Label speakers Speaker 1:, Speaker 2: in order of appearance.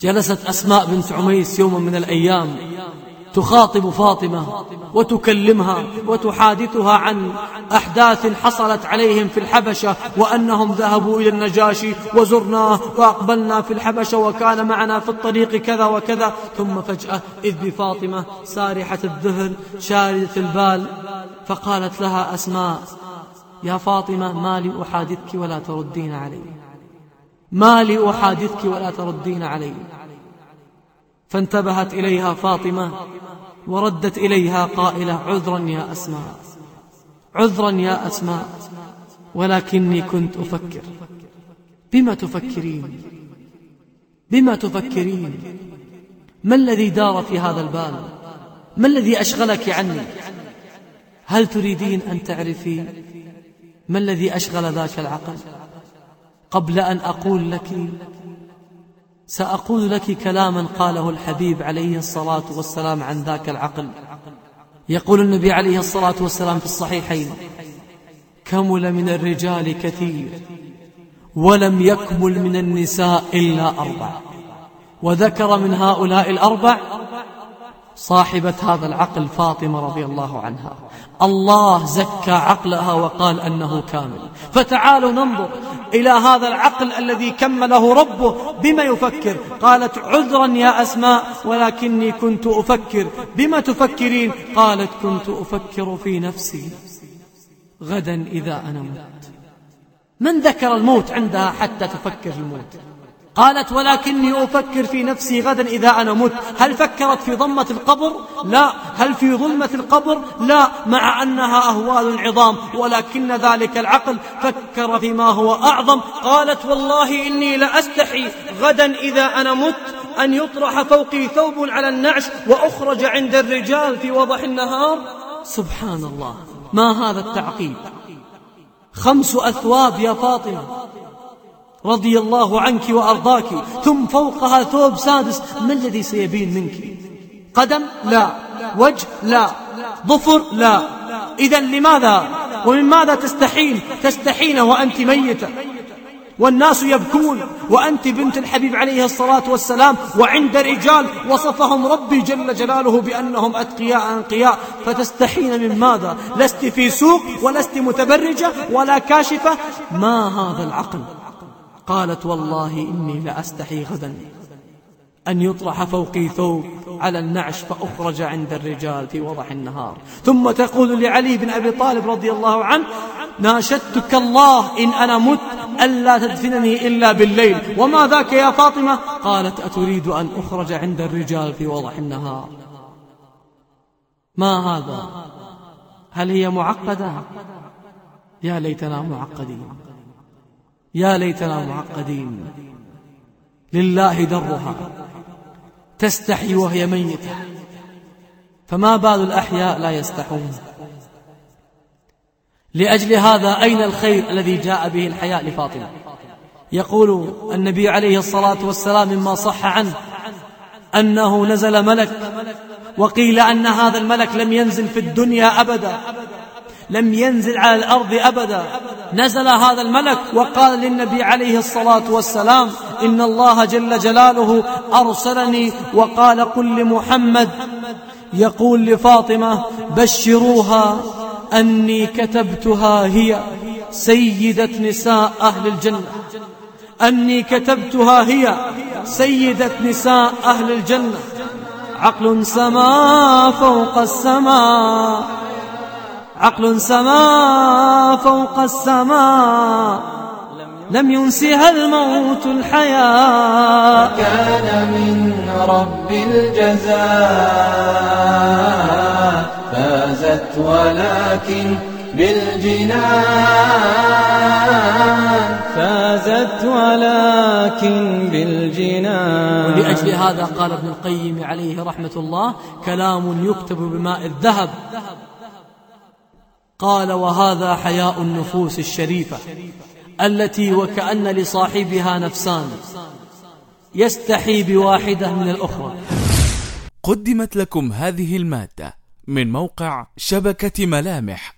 Speaker 1: جلست أسماء بنت عميس يوما من الأيام تخاطب فاطمة وتكلمها وتحادثها عن أحداث حصلت عليهم في الحبشة وأنهم ذهبوا إلى النجاشي وزرناه وأقبلنا في الحبشة وكان معنا في الطريق كذا وكذا. ثم فجأة إذ بفاطمة سارحة الذهن شاردة البال فقالت لها أسماء يا فاطمة ما لي أحادثك ولا تردين علي. ما لي أحادثك ولا تردين علي. فانتبهت إليها فاطمة وردت إليها قائلة عذرا يا أسماء عذرا يا أسماء ولكني كنت أفكر. بما تفكرين؟ بما تفكرين؟ ما الذي دار في هذا البال؟ ما الذي أشغلك عني؟ هل تريدين أن تعرفي ما الذي أشغل ذاك العقل؟ قبل أن أقول لك سأقول لك كلاما قاله الحبيب عليه الصلاة والسلام عن ذاك العقل. يقول النبي عليه الصلاة والسلام في الصحيحين كمل من الرجال كثير ولم يكمل من النساء إلا أربع وذكر من هؤلاء الأربع صاحبة هذا العقل فاطمة رضي الله عنها. الله زكى عقلها وقال أنه كامل. فتعالوا ننظر إلى هذا العقل الذي كمله ربه بما يفكر. قالت عذرا يا أسماء ولكني كنت أفكر. بما تفكرين؟ قالت كنت أفكر في نفسي. غدا إذا أنا مت. من ذكر الموت عندها حتى تفكر الموت؟ قالت ولكني أفكر في نفسي غدا إذا أنا مت. هل فكرت في ضمة القبر؟ لا. هل في ظلمة القبر؟ لا. مع أنها أهوال عظام. ولكن ذلك العقل فكر فيما هو أعظم. قالت والله إني لأستحي غدا إذا أنا مت أن يطرح فوقي ثوب على النعش وأخرج عند الرجال في وضح النهار. سبحان الله. ما هذا التعقيد؟ خمس أثواب يا فاطمة. رضي الله عنك وأرضاك ثم فوقها ثوب سادس ما الذي سيبين منك؟ قدم؟ لا. وجه؟ لا. ظفر؟ لا. إذا لماذا؟ ومن ماذا تستحين؟ تستحين وأنت ميتة. والناس يبكون. وأنت بنت الحبيب عليه الصلاة والسلام وعند رجال وصفهم ربي جل جلاله بأنهم أتقياء أنقياء فتستحين من ماذا؟ لست في سوق ولست متبرجة ولا كاشفة. ما هذا العقل؟ قالت والله إني لأستحي غدا. أن يطرح فوقي ثوب على النعش فأخرج عند الرجال في وضح النهار. ثم تقول لعلي بن أبي طالب رضي الله عنه ناشدتك الله إن أنا مت ألا تدفنني إلا بالليل. وما ذاك يا فاطمة؟ قالت أتريد أن أخرج عند الرجال في وضح النهار. ما هذا؟ هل هي معقدة؟ يا ليتنا معقدين. يا ليتنا معقدين. لله درها. تستحي وهي ميتة. فما بال الأحياء لا يستحون. لأجل هذا أين الخير الذي جاء به الحياء لفاطمة؟ يقول النبي عليه الصلاة والسلام مما صح عنه أنه نزل ملك وقيل أن هذا الملك لم ينزل في الدنيا أبدا لم ينزل على الأرض أبدا. نزل هذا الملك وقال للنبي عليه الصلاة والسلام إن الله جل جلاله أرسلني وقال قل لمحمد. يقول لفاطمة بشروها أني كتبتها هي سيدة نساء أهل الجنة. أني كتبتها هي سيدة نساء أهل الجنة. عقل سما فوق السماء عقل سما فوق السماء لم ينسها الموت الحياة.
Speaker 2: كان من رب الجزاء فازت ولكن بالجنان. فازت ولكن بالجنان.
Speaker 1: ولأجل هذا قال ابن القيم عليه رحمة الله كلام يكتب بماء الذهب. قال وهذا حياء النفوس الشريفة التي وكأن لصاحبها نفسان يستحي بواحدة من الأخرى.
Speaker 3: قدمت لكم هذه المادة من موقع شبكة ملامح.